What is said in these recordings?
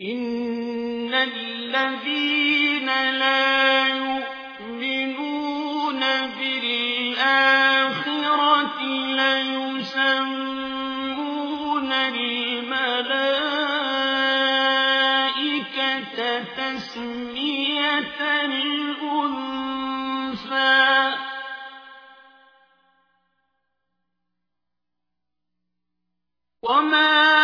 إن الذين لا يؤمنون بالآخرة ليسمون الملائكة تسمية الأنثى وما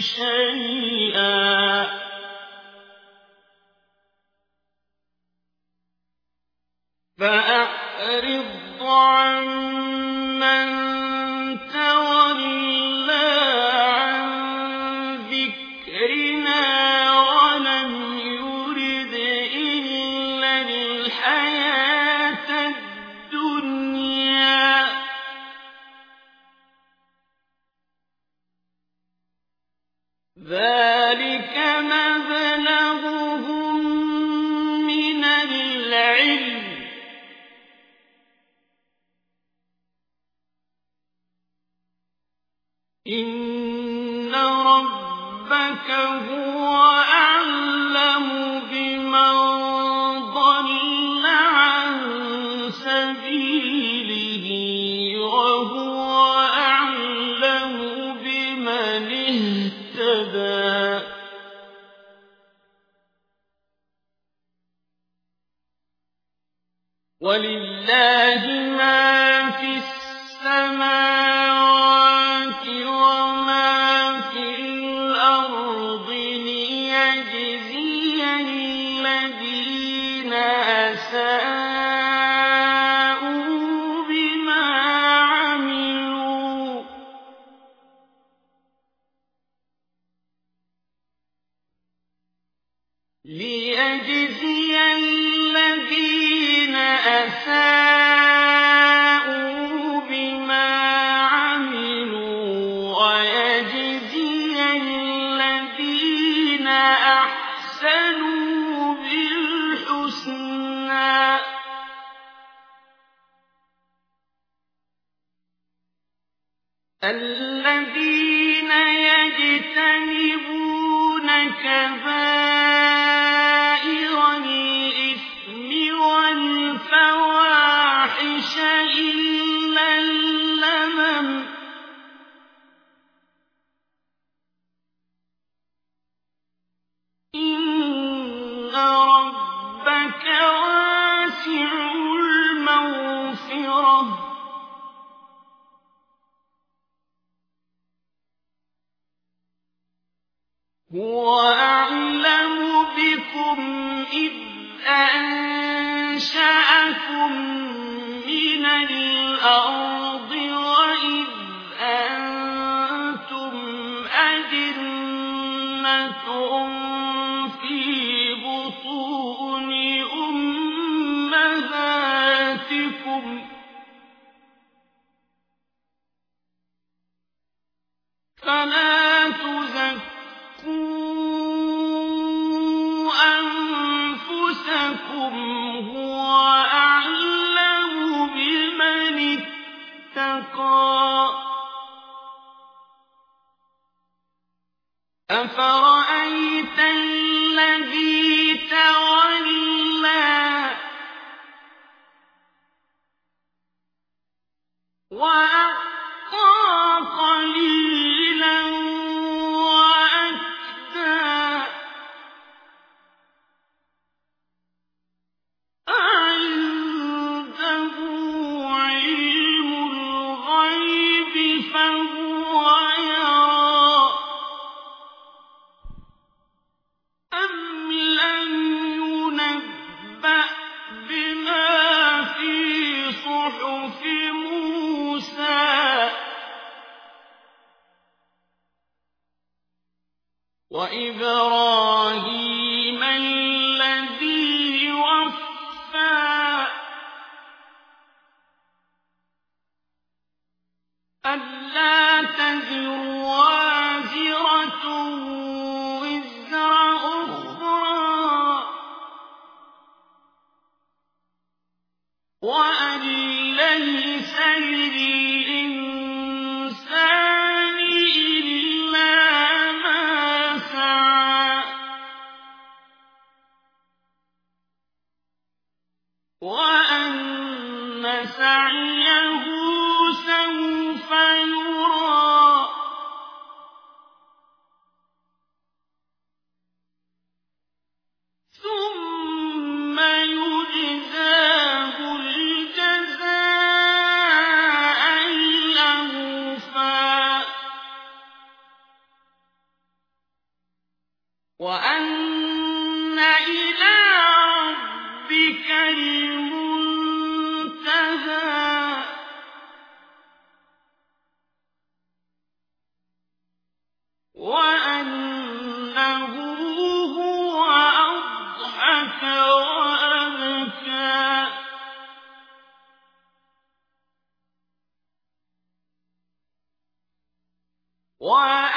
شيئا. ولله ما في السماوات بما عملوا ويجزي الذين أحسنوا بالحسنى الذين يجتنبون كبائر هو أعلم بكم إذ أنشأكم أنفسكم هو أعلم بمن اتقى. أفرأيت الذي تولى وأعطى قليلا وإبراهيم سعيه سوف يرى وأنه